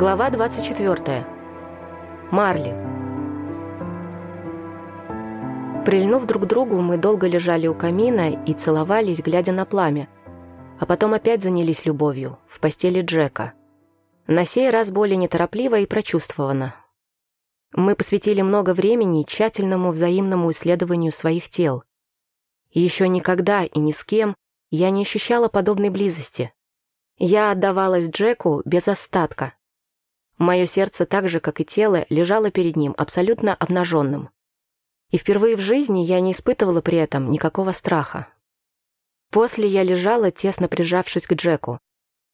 Глава 24. Марли. Прильнув друг к другу, мы долго лежали у камина и целовались, глядя на пламя, а потом опять занялись любовью в постели Джека. На сей раз более неторопливо и прочувствованно. Мы посвятили много времени тщательному взаимному исследованию своих тел. Еще никогда и ни с кем я не ощущала подобной близости. Я отдавалась Джеку без остатка. Мое сердце, так же, как и тело, лежало перед ним абсолютно обнаженным. И впервые в жизни я не испытывала при этом никакого страха. После я лежала, тесно прижавшись к Джеку.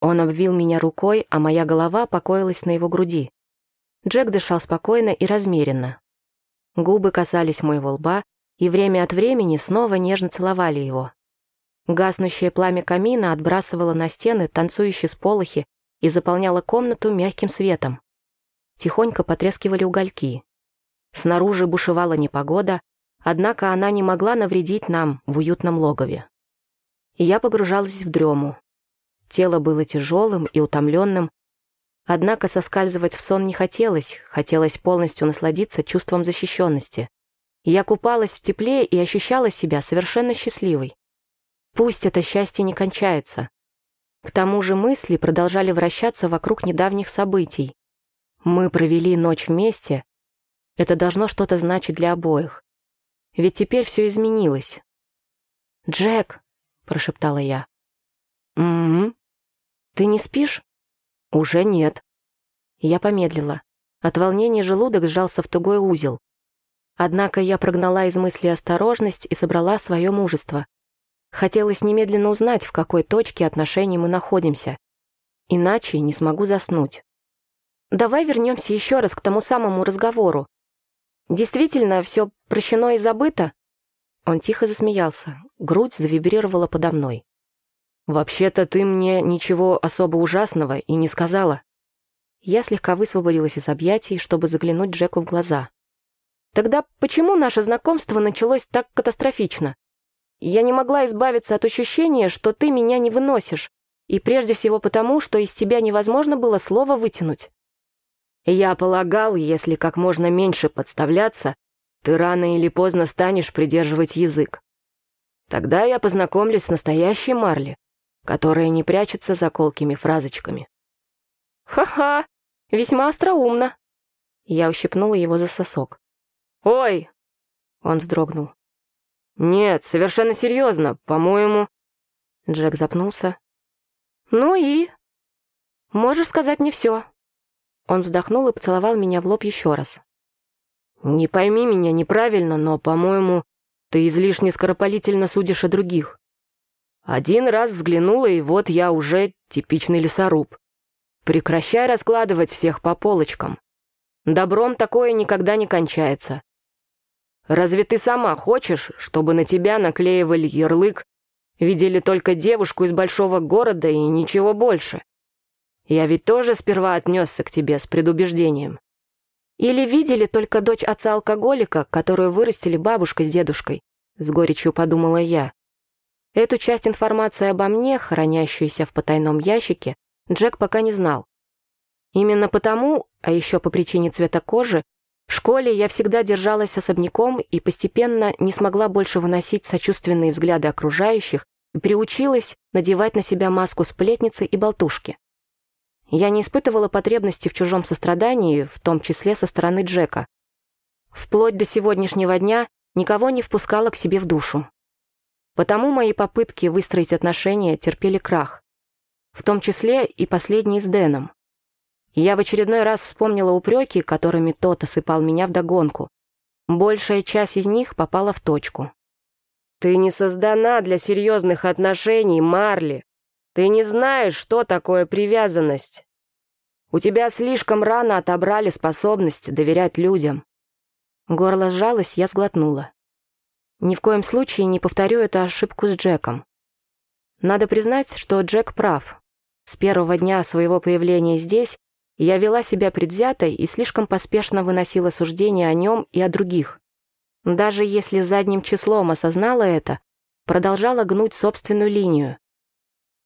Он обвил меня рукой, а моя голова покоилась на его груди. Джек дышал спокойно и размеренно. Губы касались моего лба, и время от времени снова нежно целовали его. Гаснущее пламя камина отбрасывало на стены танцующие сполохи и заполняло комнату мягким светом. Тихонько потрескивали угольки. Снаружи бушевала непогода, однако она не могла навредить нам в уютном логове. я погружалась в дрему. Тело было тяжелым и утомленным, однако соскальзывать в сон не хотелось, хотелось полностью насладиться чувством защищенности. Я купалась в тепле и ощущала себя совершенно счастливой. Пусть это счастье не кончается. К тому же мысли продолжали вращаться вокруг недавних событий. Мы провели ночь вместе. Это должно что-то значить для обоих. Ведь теперь все изменилось. «Джек», — прошептала я. «Угу. Ты не спишь?» «Уже нет». Я помедлила. От волнения желудок сжался в тугой узел. Однако я прогнала из мысли осторожность и собрала свое мужество. Хотелось немедленно узнать, в какой точке отношений мы находимся. Иначе не смогу заснуть. Давай вернемся еще раз к тому самому разговору. Действительно, все прощено и забыто? Он тихо засмеялся. Грудь завибрировала подо мной. «Вообще-то ты мне ничего особо ужасного и не сказала». Я слегка высвободилась из объятий, чтобы заглянуть Джеку в глаза. «Тогда почему наше знакомство началось так катастрофично? Я не могла избавиться от ощущения, что ты меня не выносишь, и прежде всего потому, что из тебя невозможно было слово вытянуть». «Я полагал, если как можно меньше подставляться, ты рано или поздно станешь придерживать язык. Тогда я познакомлюсь с настоящей Марли, которая не прячется за колкими фразочками. «Ха-ха! Весьма остроумно!» Я ущипнула его за сосок. «Ой!» Он вздрогнул. «Нет, совершенно серьезно, по-моему...» Джек запнулся. «Ну и...» «Можешь сказать мне все». Он вздохнул и поцеловал меня в лоб еще раз. «Не пойми меня неправильно, но, по-моему, ты излишне скоропалительно судишь о других. Один раз взглянула, и вот я уже типичный лесоруб. Прекращай раскладывать всех по полочкам. Добром такое никогда не кончается. Разве ты сама хочешь, чтобы на тебя наклеивали ярлык, видели только девушку из большого города и ничего больше? Я ведь тоже сперва отнесся к тебе с предубеждением. Или видели только дочь отца-алкоголика, которую вырастили бабушка с дедушкой, с горечью подумала я. Эту часть информации обо мне, хранящуюся в потайном ящике, Джек пока не знал. Именно потому, а еще по причине цвета кожи, школе я всегда держалась особняком и постепенно не смогла больше выносить сочувственные взгляды окружающих и приучилась надевать на себя маску сплетницы и болтушки. Я не испытывала потребности в чужом сострадании, в том числе со стороны Джека. Вплоть до сегодняшнего дня никого не впускала к себе в душу. Потому мои попытки выстроить отношения терпели крах. В том числе и последний с Дэном. Я в очередной раз вспомнила упреки, которыми тот осыпал меня вдогонку. Большая часть из них попала в точку. «Ты не создана для серьезных отношений, Марли. Ты не знаешь, что такое привязанность. У тебя слишком рано отобрали способность доверять людям». Горло сжалось, я сглотнула. Ни в коем случае не повторю эту ошибку с Джеком. Надо признать, что Джек прав. С первого дня своего появления здесь я вела себя предвзятой и слишком поспешно выносила суждения о нем и о других. Даже если задним числом осознала это, продолжала гнуть собственную линию.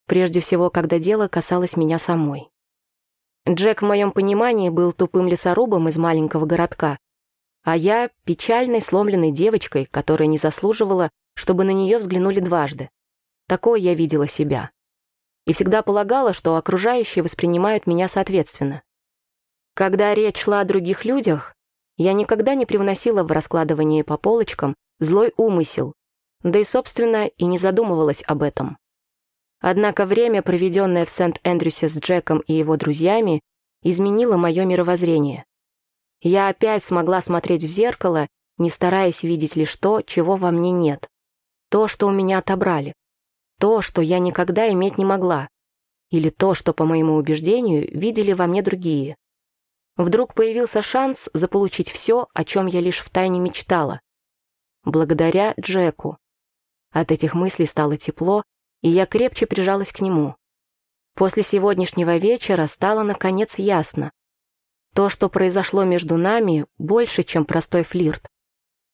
Прежде всего, когда дело касалось меня самой. Джек в моем понимании был тупым лесорубом из маленького городка, а я — печальной, сломленной девочкой, которая не заслуживала, чтобы на нее взглянули дважды. Такое я видела себя. И всегда полагала, что окружающие воспринимают меня соответственно. Когда речь шла о других людях, я никогда не привносила в раскладывание по полочкам злой умысел, да и, собственно, и не задумывалась об этом. Однако время, проведенное в Сент-Эндрюсе с Джеком и его друзьями, изменило мое мировоззрение. Я опять смогла смотреть в зеркало, не стараясь видеть лишь то, чего во мне нет. То, что у меня отобрали. То, что я никогда иметь не могла. Или то, что, по моему убеждению, видели во мне другие. Вдруг появился шанс заполучить все, о чем я лишь втайне мечтала. Благодаря Джеку. От этих мыслей стало тепло, и я крепче прижалась к нему. После сегодняшнего вечера стало, наконец, ясно. То, что произошло между нами, больше, чем простой флирт.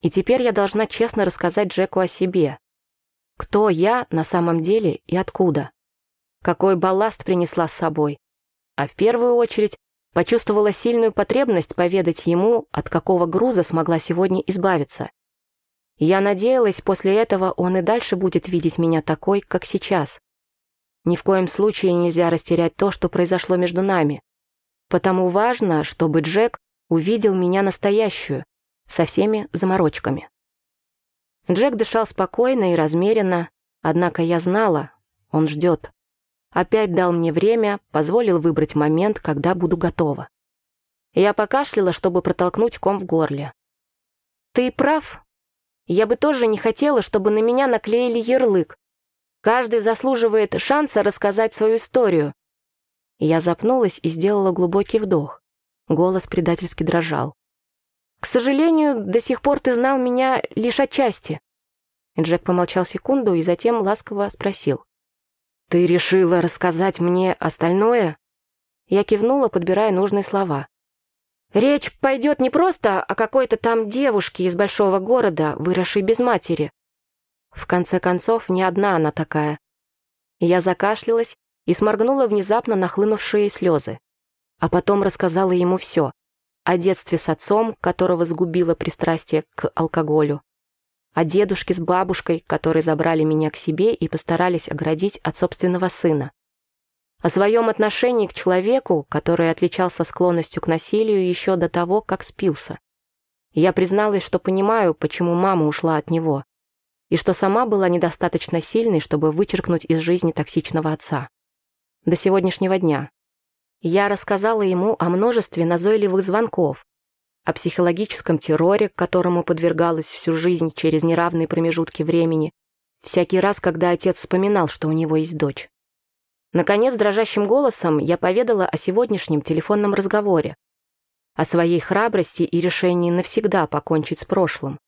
И теперь я должна честно рассказать Джеку о себе. Кто я на самом деле и откуда? Какой балласт принесла с собой? А в первую очередь почувствовала сильную потребность поведать ему, от какого груза смогла сегодня избавиться. Я надеялась, после этого он и дальше будет видеть меня такой, как сейчас. Ни в коем случае нельзя растерять то, что произошло между нами. Потому важно, чтобы Джек увидел меня настоящую, со всеми заморочками. Джек дышал спокойно и размеренно, однако я знала, он ждет. Опять дал мне время, позволил выбрать момент, когда буду готова. Я покашляла, чтобы протолкнуть ком в горле. «Ты прав», я бы тоже не хотела, чтобы на меня наклеили ярлык. Каждый заслуживает шанса рассказать свою историю. Я запнулась и сделала глубокий вдох. Голос предательски дрожал. «К сожалению, до сих пор ты знал меня лишь отчасти». Джек помолчал секунду и затем ласково спросил. «Ты решила рассказать мне остальное?» Я кивнула, подбирая нужные слова. Речь пойдет не просто о какой-то там девушке из большого города, выросшей без матери. В конце концов, не одна она такая. Я закашлялась и сморгнула внезапно нахлынувшие слезы. А потом рассказала ему все. О детстве с отцом, которого сгубило пристрастие к алкоголю. О дедушке с бабушкой, которые забрали меня к себе и постарались оградить от собственного сына о своем отношении к человеку, который отличался склонностью к насилию еще до того, как спился. Я призналась, что понимаю, почему мама ушла от него, и что сама была недостаточно сильной, чтобы вычеркнуть из жизни токсичного отца. До сегодняшнего дня. Я рассказала ему о множестве назойливых звонков, о психологическом терроре, которому подвергалась всю жизнь через неравные промежутки времени, всякий раз, когда отец вспоминал, что у него есть дочь. Наконец, дрожащим голосом я поведала о сегодняшнем телефонном разговоре, о своей храбрости и решении навсегда покончить с прошлым,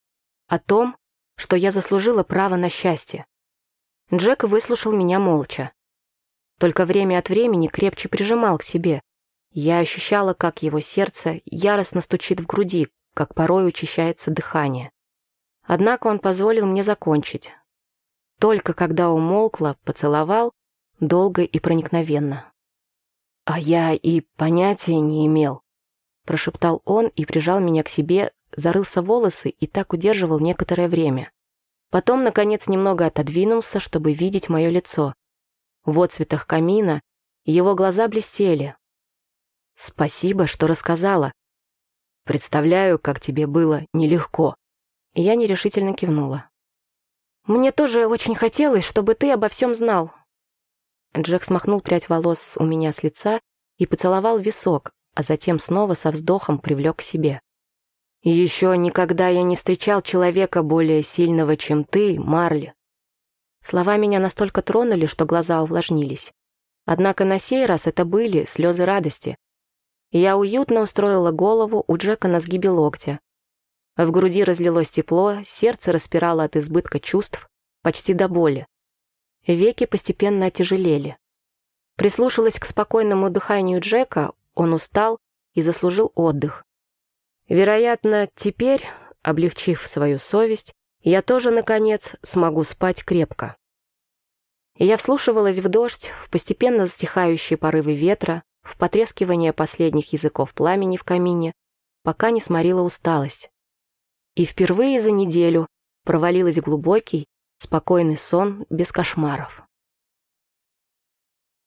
о том, что я заслужила право на счастье. Джек выслушал меня молча. Только время от времени крепче прижимал к себе. Я ощущала, как его сердце яростно стучит в груди, как порой учащается дыхание. Однако он позволил мне закончить. Только когда умолкла, поцеловал долго и проникновенно. «А я и понятия не имел», — прошептал он и прижал меня к себе, зарылся в волосы и так удерживал некоторое время. Потом, наконец, немного отодвинулся, чтобы видеть мое лицо. В отцветах камина его глаза блестели. «Спасибо, что рассказала. Представляю, как тебе было нелегко». Я нерешительно кивнула. «Мне тоже очень хотелось, чтобы ты обо всем знал, Джек смахнул прядь волос у меня с лица и поцеловал висок, а затем снова со вздохом привлек к себе. «Еще никогда я не встречал человека более сильного, чем ты, Марли». Слова меня настолько тронули, что глаза увлажнились. Однако на сей раз это были слезы радости. Я уютно устроила голову у Джека на сгибе локтя. В груди разлилось тепло, сердце распирало от избытка чувств, почти до боли. Веки постепенно отяжелели. Прислушалась к спокойному дыханию Джека, он устал и заслужил отдых. Вероятно, теперь, облегчив свою совесть, я тоже, наконец, смогу спать крепко. Я вслушивалась в дождь, в постепенно затихающие порывы ветра, в потрескивание последних языков пламени в камине, пока не сморила усталость. И впервые за неделю провалилась в глубокий, спокойный сон без кошмаров.